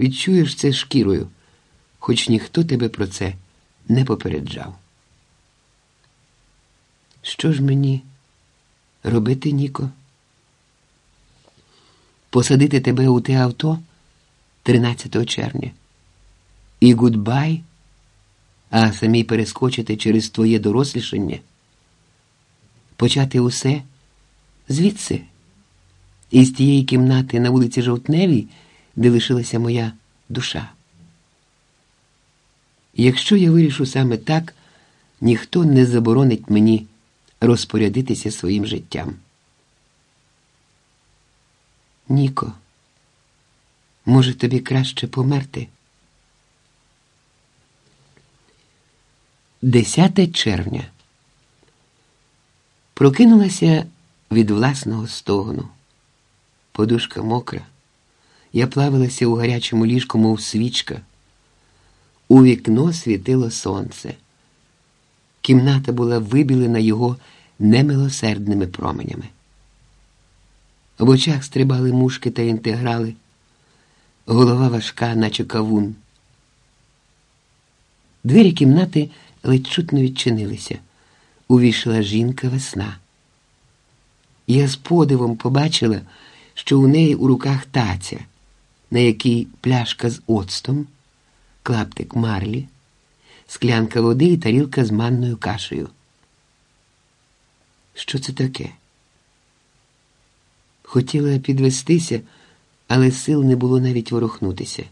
Відчуєш це шкірою, хоч ніхто тебе про це не попереджав. Що ж мені робити, Ніко? Посадити тебе у те авто 13 червня. І goodbye, а самій перескочити через твоє дорослішання, почати усе звідси, із тієї кімнати на вулиці Жовтневій, де лишилася моя душа. Якщо я вирішу саме так, ніхто не заборонить мені розпорядитися своїм життям. Ніко, може тобі краще померти? 10 червня. Прокинулася від власного стогну. Подушка мокра. Я плавилася у гарячому ліжку, мов свічка. У вікно світило сонце. Кімната була вибілена його немилосердними променями. В очах стрибали мушки та інтеграли, голова важка, наче кавун. Двері кімнати ледь чутно відчинилися. Увійшла жінка весна. Я з подивом побачила, що у неї у руках таця, на якій пляшка з оцтом, клаптик марлі, склянка води і тарілка з манною кашею. Що це таке? Хотіла підвестися, але сил не було навіть ворухнутися.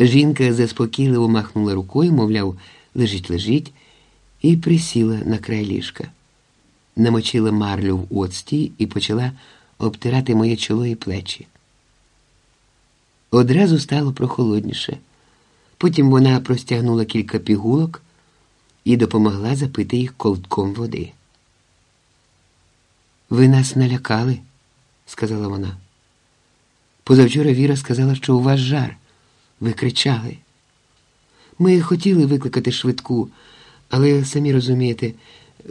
Жінка заспокійливо махнула рукою, мовляв, лежить, лежить, і присіла на край ліжка, намочила марлю в оцті і почала обтирати моє чоло і плечі. Одразу стало прохолодніше. Потім вона простягнула кілька пігулок і допомогла запити їх ковтком води. Ви нас налякали, сказала вона. Позавчора Віра сказала, що у вас жар. Ви кричали. Ми хотіли викликати швидку, але самі розумієте,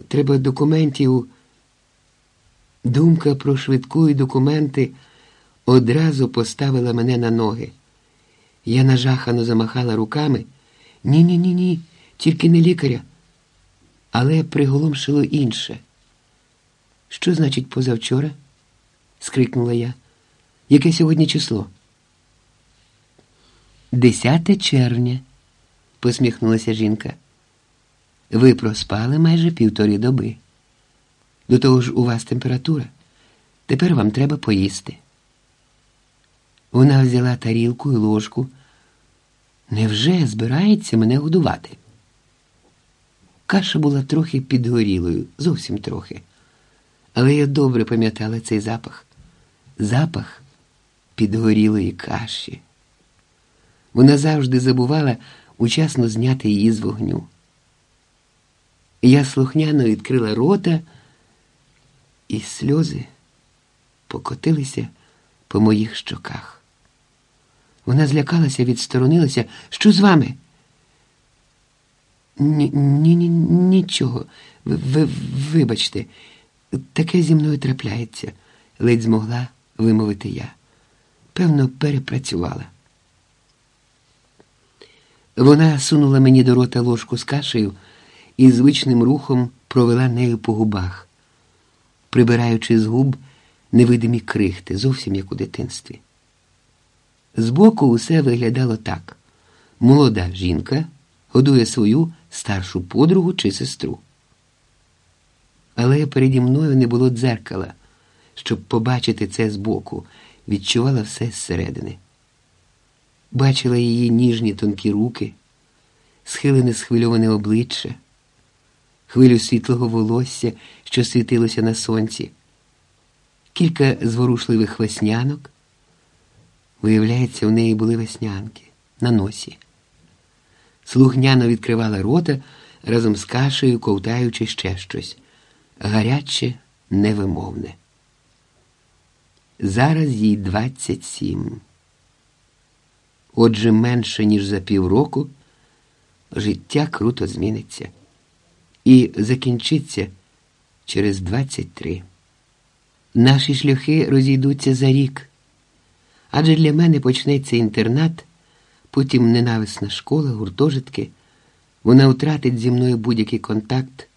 треба документів. Думка про швидку і документи одразу поставила мене на ноги. Я нажахано замахала руками. Ні, ні, ні, ні, тільки не лікаря. Але приголомшило інше. Що значить позавчора? скрикнула я. Яке сьогодні число? Десяте червня, посміхнулася жінка. Ви проспали майже півтори доби. До того ж, у вас температура. Тепер вам треба поїсти. Вона взяла тарілку і ложку. Невже збирається мене годувати? Каша була трохи підгорілою, зовсім трохи. Але я добре пам'ятала цей запах запах підгорілої каші. Вона завжди забувала учасно зняти її з вогню. Я слухняно відкрила рота, і сльози покотилися по моїх щоках. Вона злякалася, відсторонилася. Що з вами? Ні, ні, ні нічого. Ви, ви, вибачте, таке зі мною трапляється, ледь змогла вимовити я. Певно, перепрацювала. Вона сунула мені до рота ложку з кашею і звичним рухом провела нею по губах, прибираючи з губ невидимі крихти, зовсім як у дитинстві. Збоку усе виглядало так: молода жінка годує свою старшу подругу чи сестру. Але переді мною не було дзеркала, щоб побачити це збоку, відчувала все зсередини. Бачила її ніжні тонкі руки, схилене схвильоване обличчя, хвилю світлого волосся, що світилося на сонці, кілька зворушливих веснянок. Виявляється, у неї були веснянки на носі. Слухняно відкривала рота разом з кашею, ковтаючи ще щось гаряче, невимовне. Зараз їй 27. Отже, менше, ніж за півроку, життя круто зміниться і закінчиться через 23. Наші шляхи розійдуться за рік, Адже для мене почнеться інтернат, потім ненависна школа, гуртожитки. Вона втратить зі мною будь-який контакт